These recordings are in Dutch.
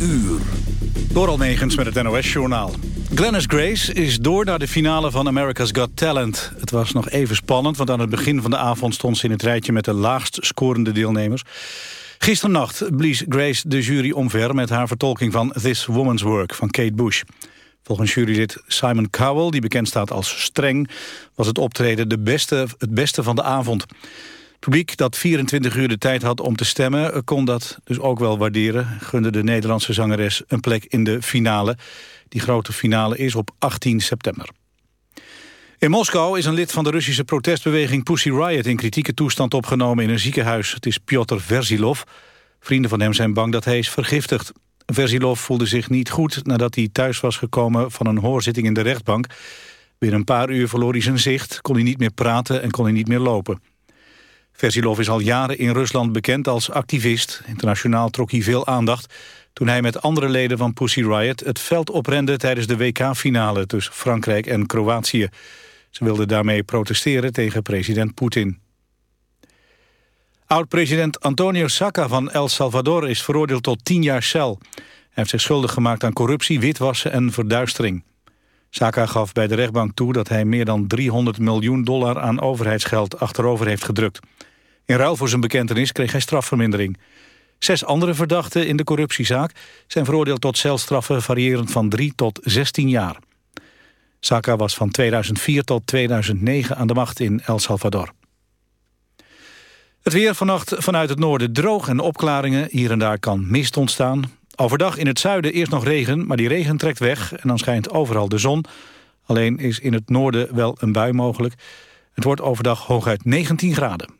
uur. Door Almegens met het NOS-journaal. Glennis Grace is door naar de finale van America's Got Talent. Het was nog even spannend, want aan het begin van de avond... stond ze in het rijtje met de laagst scorende deelnemers. Gisternacht blies Grace de jury omver... met haar vertolking van This Woman's Work van Kate Bush. Volgens jurylid Simon Cowell, die bekend staat als streng... was het optreden de beste, het beste van de avond. Publiek dat 24 uur de tijd had om te stemmen... kon dat dus ook wel waarderen. Gunde de Nederlandse zangeres een plek in de finale. Die grote finale is op 18 september. In Moskou is een lid van de Russische protestbeweging Pussy Riot... in kritieke toestand opgenomen in een ziekenhuis. Het is Piotr Verzilov. Vrienden van hem zijn bang dat hij is vergiftigd. Verzilov voelde zich niet goed nadat hij thuis was gekomen... van een hoorzitting in de rechtbank. Binnen een paar uur verloor hij zijn zicht, kon hij niet meer praten... en kon hij niet meer lopen. Versilov is al jaren in Rusland bekend als activist. Internationaal trok hij veel aandacht toen hij met andere leden van Pussy Riot het veld oprende tijdens de WK-finale tussen Frankrijk en Kroatië. Ze wilden daarmee protesteren tegen president Poetin. Oud-president Antonio Sacca van El Salvador is veroordeeld tot 10 jaar cel. Hij heeft zich schuldig gemaakt aan corruptie, witwassen en verduistering. Saka gaf bij de rechtbank toe dat hij meer dan 300 miljoen dollar aan overheidsgeld achterover heeft gedrukt. In ruil voor zijn bekentenis kreeg hij strafvermindering. Zes andere verdachten in de corruptiezaak zijn veroordeeld tot celstraffen variërend van 3 tot 16 jaar. Saka was van 2004 tot 2009 aan de macht in El Salvador. Het weer vannacht vanuit het noorden droog en opklaringen. Hier en daar kan mist ontstaan. Overdag in het zuiden eerst nog regen, maar die regen trekt weg... en dan schijnt overal de zon. Alleen is in het noorden wel een bui mogelijk. Het wordt overdag hooguit 19 graden.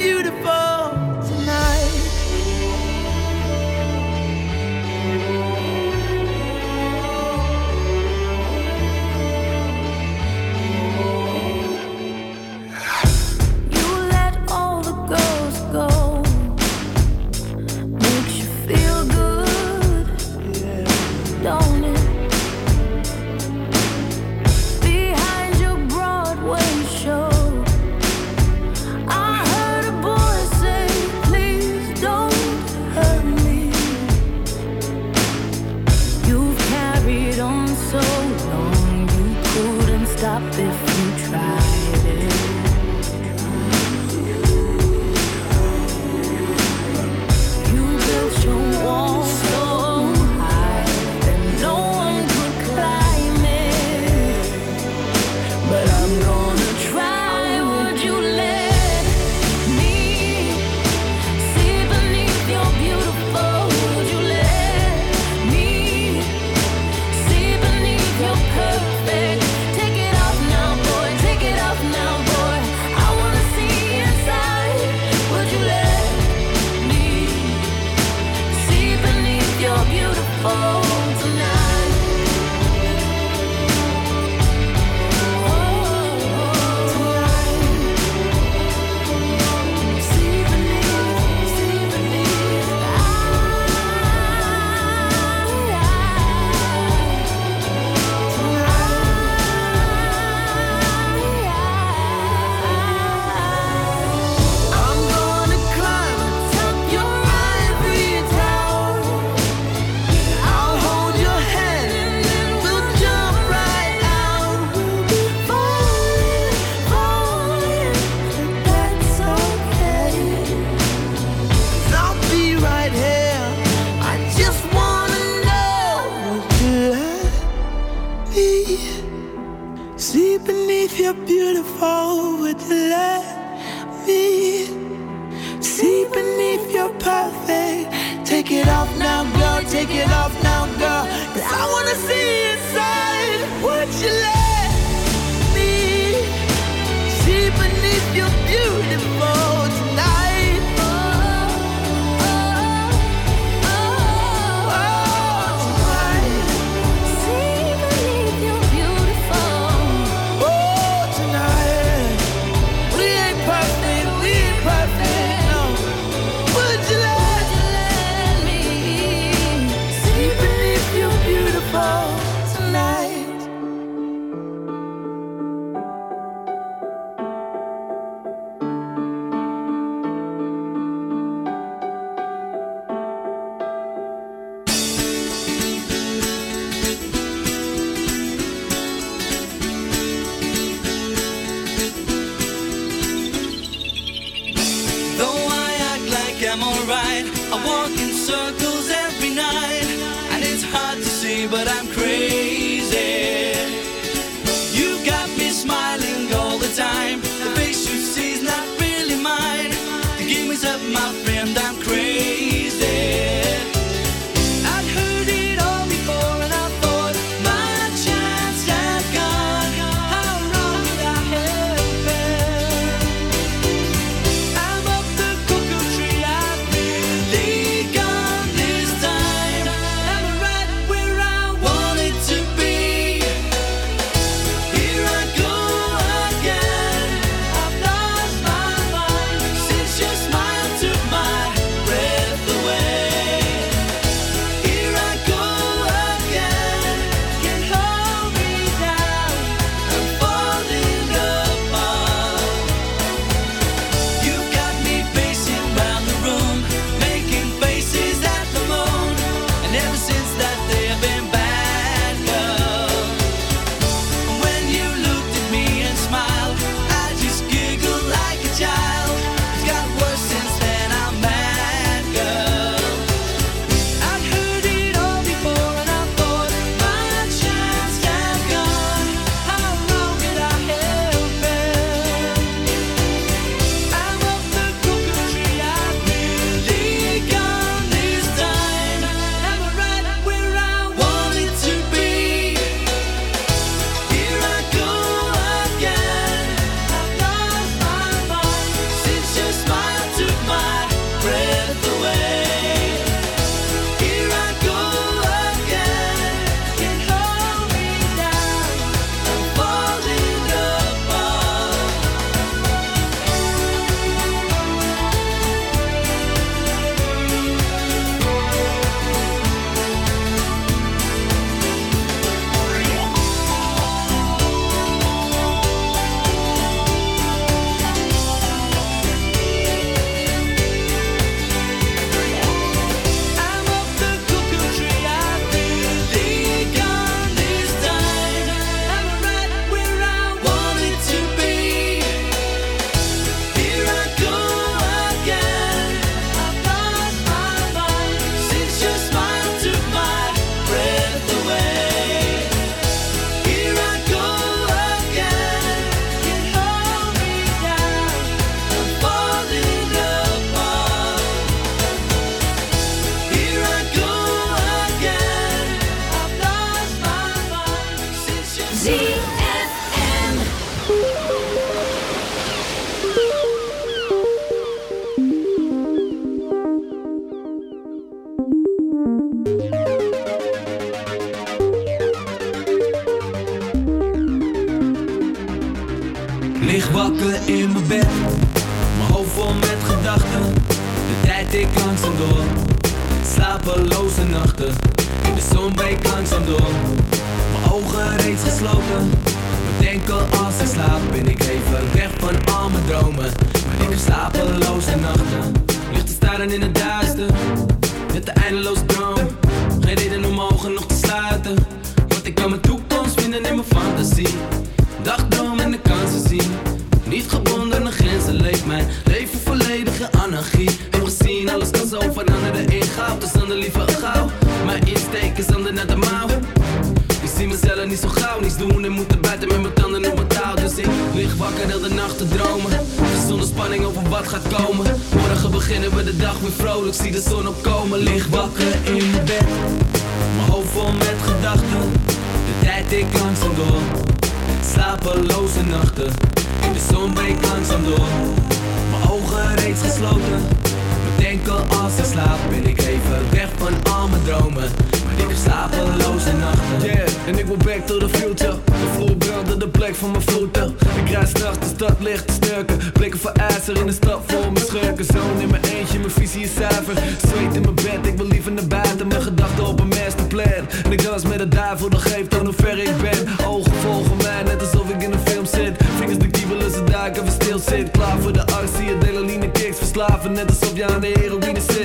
beautiful. try.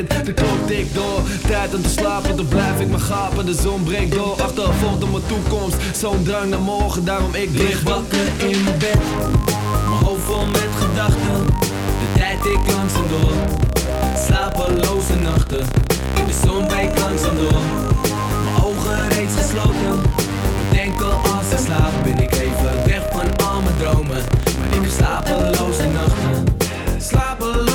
de klok tikt door. Tijd om te slapen, dan blijf ik maar gapen. De zon breekt door, achtervolgt op mijn toekomst. Zo'n drang naar morgen, daarom ik lig wakker in mijn bed. Mijn hoofd vol met gedachten. De tijd ik langzaam door. Slapeloze nachten. In de zon breekt langzaam door. Mijn ogen reeds gesloten. Denk al als ik slaap Ben ik even weg van al mijn dromen. Maar ik heb slapeloze nachten. Slapeloze